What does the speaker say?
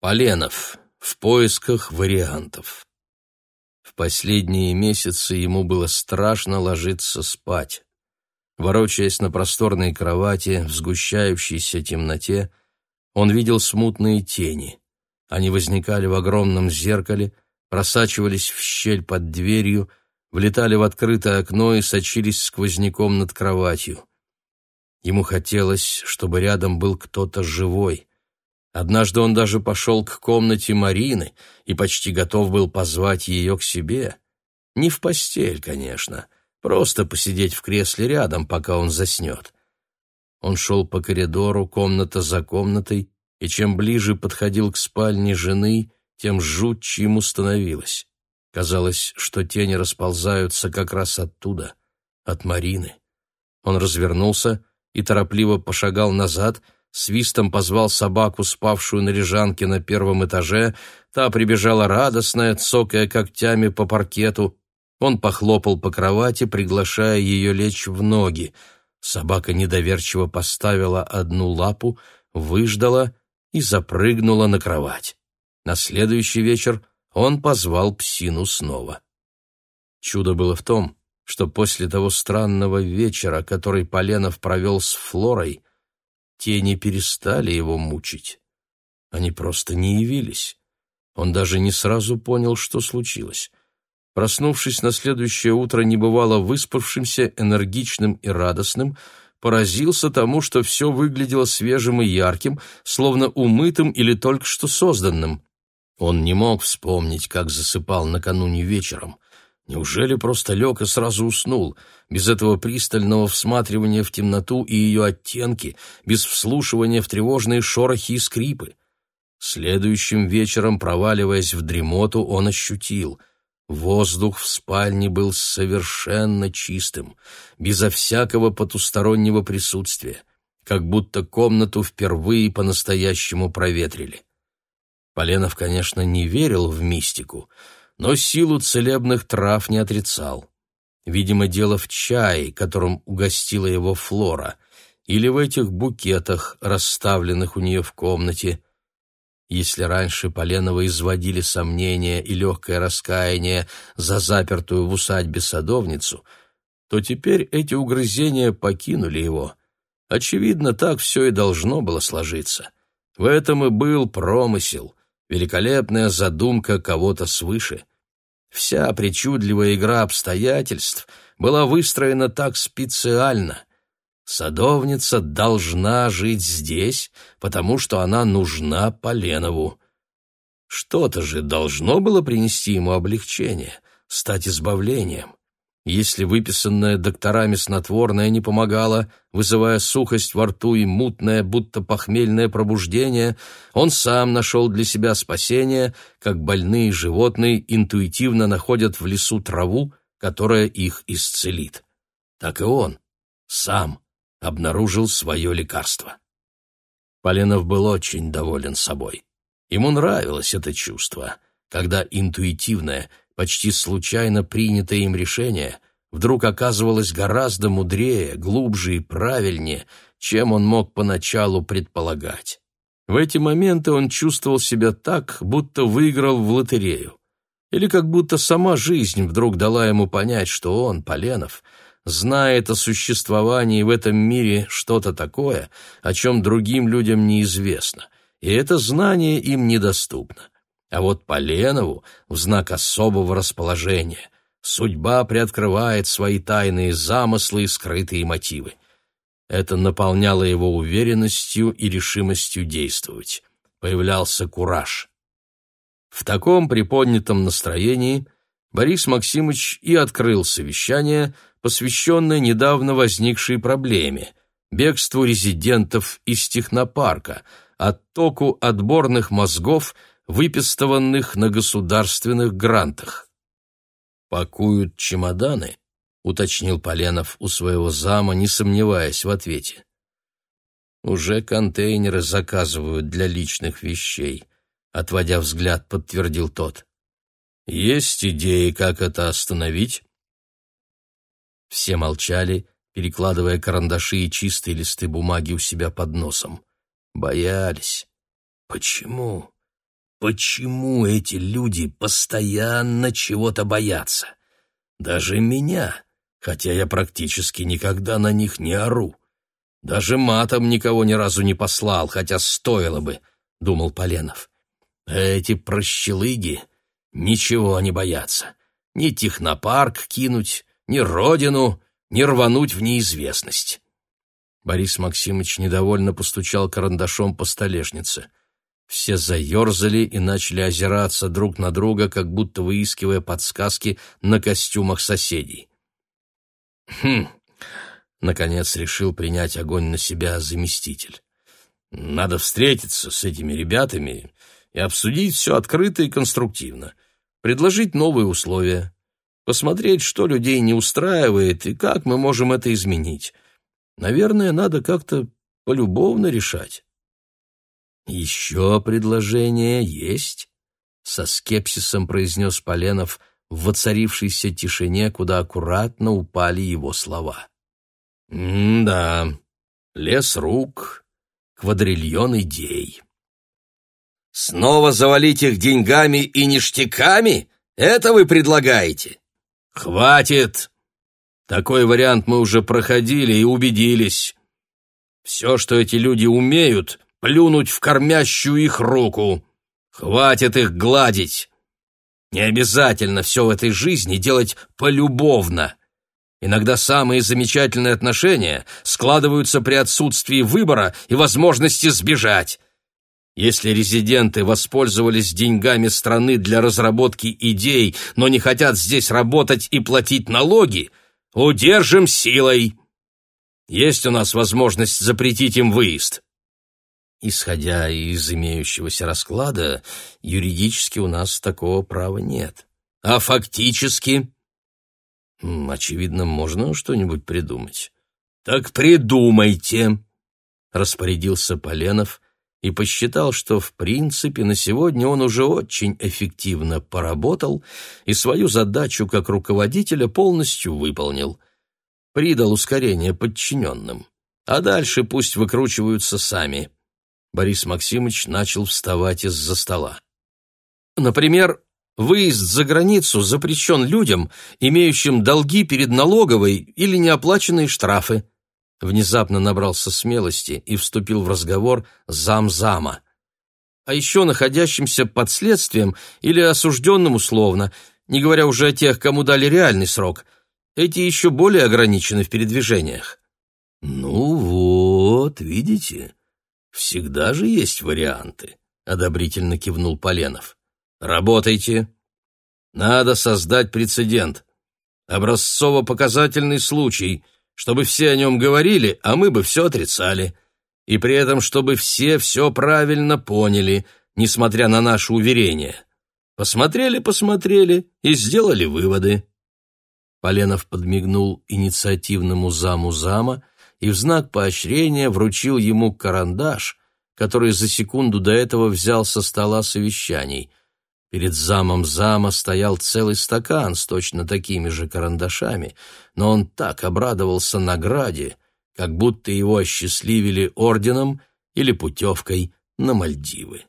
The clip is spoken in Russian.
Поленов. В поисках вариантов. В последние месяцы ему было страшно ложиться спать. Ворочаясь на просторной кровати в сгущающейся темноте, он видел смутные тени. Они возникали в огромном зеркале, просачивались в щель под дверью, влетали в открытое окно и сочились сквозняком над кроватью. Ему хотелось, чтобы рядом был кто-то живой. Однажды он даже пошел к комнате Марины и почти готов был позвать ее к себе. Не в постель, конечно, просто посидеть в кресле рядом, пока он заснет. Он шел по коридору, комната за комнатой, и чем ближе подходил к спальне жены, тем жутче ему становилось. Казалось, что тени расползаются как раз оттуда, от Марины. Он развернулся и торопливо пошагал назад, свистом позвал собаку, спавшую на лежанке на первом этаже, та прибежала радостная, цокая когтями по паркету. Он похлопал по кровати, приглашая ее лечь в ноги. Собака недоверчиво поставила одну лапу, выждала и запрыгнула на кровать. На следующий вечер он позвал псину снова. Чудо было в том, что после того странного вечера, который Поленов провел с Флорой, тени перестали его мучить. Они просто не явились. Он даже не сразу понял, что случилось. Проснувшись на следующее утро небывало выспавшимся, энергичным и радостным, поразился тому, что все выглядело свежим и ярким, словно умытым или только что созданным. Он не мог вспомнить, как засыпал накануне вечером. Неужели просто лег и сразу уснул, без этого пристального всматривания в темноту и ее оттенки, без вслушивания в тревожные шорохи и скрипы? Следующим вечером, проваливаясь в дремоту, он ощутил — Воздух в спальне был совершенно чистым, безо всякого потустороннего присутствия, как будто комнату впервые по-настоящему проветрили. Поленов, конечно, не верил в мистику, но силу целебных трав не отрицал. Видимо, дело в чае, которым угостила его Флора, или в этих букетах, расставленных у нее в комнате, если раньше Поленова изводили сомнения и легкое раскаяние за запертую в усадьбе садовницу, то теперь эти угрызения покинули его. Очевидно, так все и должно было сложиться. В этом и был промысел, великолепная задумка кого-то свыше. Вся причудливая игра обстоятельств была выстроена так специально, Садовница должна жить здесь, потому что она нужна Поленову. Что-то же должно было принести ему облегчение, стать избавлением. Если выписанное докторами снотворное не помогало, вызывая сухость во рту и мутное, будто похмельное пробуждение, он сам нашел для себя спасение, как больные животные интуитивно находят в лесу траву, которая их исцелит. Так и он, сам обнаружил свое лекарство. Поленов был очень доволен собой. Ему нравилось это чувство, когда интуитивное, почти случайно принятое им решение вдруг оказывалось гораздо мудрее, глубже и правильнее, чем он мог поначалу предполагать. В эти моменты он чувствовал себя так, будто выиграл в лотерею. Или как будто сама жизнь вдруг дала ему понять, что он, Поленов, знает о существовании в этом мире что-то такое, о чем другим людям неизвестно, и это знание им недоступно. А вот Поленову в знак особого расположения судьба приоткрывает свои тайные замыслы и скрытые мотивы. Это наполняло его уверенностью и решимостью действовать. Появлялся кураж. В таком приподнятом настроении Борис Максимович и открыл совещание – посвященное недавно возникшей проблеме – бегству резидентов из технопарка, оттоку отборных мозгов, выпистыванных на государственных грантах. «Пакуют чемоданы?» — уточнил Поленов у своего зама, не сомневаясь в ответе. «Уже контейнеры заказывают для личных вещей», — отводя взгляд, подтвердил тот. «Есть идеи, как это остановить?» Все молчали, перекладывая карандаши и чистые листы бумаги у себя под носом. Боялись. Почему? Почему эти люди постоянно чего-то боятся? Даже меня, хотя я практически никогда на них не ору. Даже матом никого ни разу не послал, хотя стоило бы, — думал Поленов. Эти прощелыги ничего не боятся. Ни технопарк кинуть, ни родину, ни рвануть в неизвестность. Борис Максимович недовольно постучал карандашом по столешнице. Все заерзали и начали озираться друг на друга, как будто выискивая подсказки на костюмах соседей. «Хм!» — наконец решил принять огонь на себя заместитель. «Надо встретиться с этими ребятами и обсудить все открыто и конструктивно, предложить новые условия, посмотреть, что людей не устраивает и как мы можем это изменить. Наверное, надо как-то полюбовно решать». «Еще предложение есть?» — со скепсисом произнес Поленов в воцарившейся тишине, куда аккуратно упали его слова. «М-да, лес рук, квадриллион идей». «Снова завалить их деньгами и ништяками? Это вы предлагаете?» «Хватит! Такой вариант мы уже проходили и убедились. Все, что эти люди умеют, плюнуть в кормящую их руку. Хватит их гладить. Не обязательно все в этой жизни делать полюбовно. Иногда самые замечательные отношения складываются при отсутствии выбора и возможности сбежать. Если резиденты воспользовались деньгами страны для разработки идей, но не хотят здесь работать и платить налоги, удержим силой. Есть у нас возможность запретить им выезд. Исходя из имеющегося расклада, юридически у нас такого права нет. А фактически? Очевидно, можно что-нибудь придумать. Так придумайте, распорядился Поленов и посчитал, что в принципе на сегодня он уже очень эффективно поработал и свою задачу как руководителя полностью выполнил. Придал ускорение подчиненным. А дальше пусть выкручиваются сами. Борис Максимович начал вставать из-за стола. Например, выезд за границу запрещен людям, имеющим долги перед налоговой или неоплаченные штрафы. Внезапно набрался смелости и вступил в разговор зам-зама. А еще находящимся под следствием или осужденным условно, не говоря уже о тех, кому дали реальный срок. Эти еще более ограничены в передвижениях. «Ну вот, видите», Всегда же есть варианты, одобрительно кивнул Поленов. Работайте. Надо создать прецедент. Образцово-показательный случай, чтобы все о нем говорили, а мы бы все отрицали. И при этом, чтобы все все правильно поняли, несмотря на наши уверения. Посмотрели, посмотрели и сделали выводы. Поленов подмигнул инициативному заму зама, и в знак поощрения вручил ему карандаш, который за секунду до этого взял со стола совещаний. Перед замом зама стоял целый стакан с точно такими же карандашами, но он так обрадовался награде, как будто его осчастливили орденом или путевкой на Мальдивы.